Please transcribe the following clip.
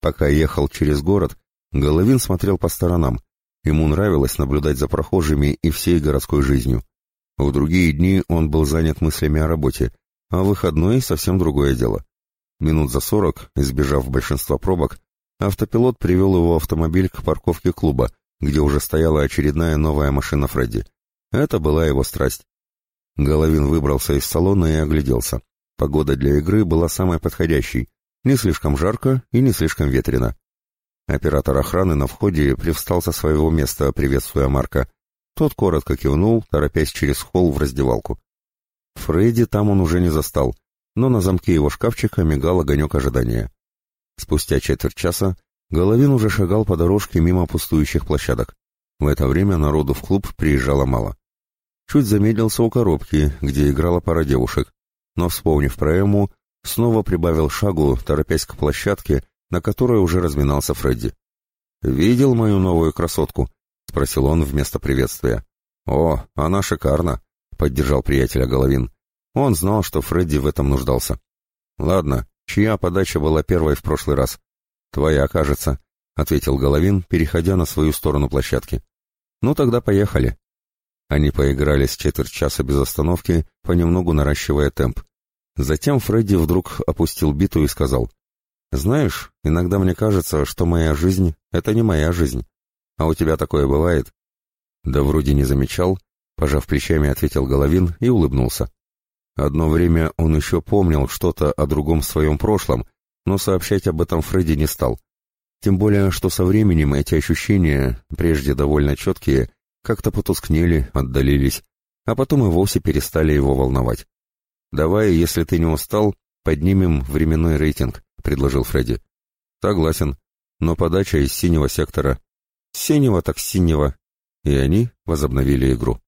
Пока ехал через город, Головин смотрел по сторонам. Ему нравилось наблюдать за прохожими и всей городской жизнью. В другие дни он был занят мыслями о работе, а выходной совсем другое дело. Минут за сорок, избежав большинства пробок, автопилот привел его автомобиль к парковке клуба, где уже стояла очередная новая машина Фредди. Это была его страсть. Головин выбрался из салона и огляделся. Погода для игры была самой подходящей. Не слишком жарко и не слишком ветрено. Оператор охраны на входе привстал со своего места, приветствуя Марка. Тот коротко кивнул, торопясь через холл в раздевалку. Фредди там он уже не застал, но на замке его шкафчика мигал огонек ожидания. Спустя четверть часа Головин уже шагал по дорожке мимо пустующих площадок. В это время народу в клуб приезжало мало. Чуть замедлился у коробки, где играла пара девушек, но, вспомнив про Эму, снова прибавил шагу, торопясь к площадке, на которой уже разминался Фредди. «Видел мою новую красотку?» — спросил он вместо приветствия. «О, она шикарна!» — поддержал приятеля Головин. Он знал, что Фредди в этом нуждался. «Ладно, чья подача была первой в прошлый раз?» «Твоя, кажется», — ответил Головин, переходя на свою сторону площадки. «Ну тогда поехали». Они поиграли с четверть часа без остановки, понемногу наращивая темп. Затем Фредди вдруг опустил биту и сказал, «Знаешь, иногда мне кажется, что моя жизнь — это не моя жизнь. А у тебя такое бывает?» «Да вроде не замечал», — пожав плечами, ответил Головин и улыбнулся. Одно время он еще помнил что-то о другом своем прошлом, но сообщать об этом Фредди не стал. Тем более, что со временем эти ощущения, прежде довольно четкие, как-то потускнели, отдалились, а потом и вовсе перестали его волновать. «Давай, если ты не устал, поднимем временной рейтинг», — предложил Фредди. «Согласен, но подача из синего сектора». «Синего так синего». И они возобновили игру.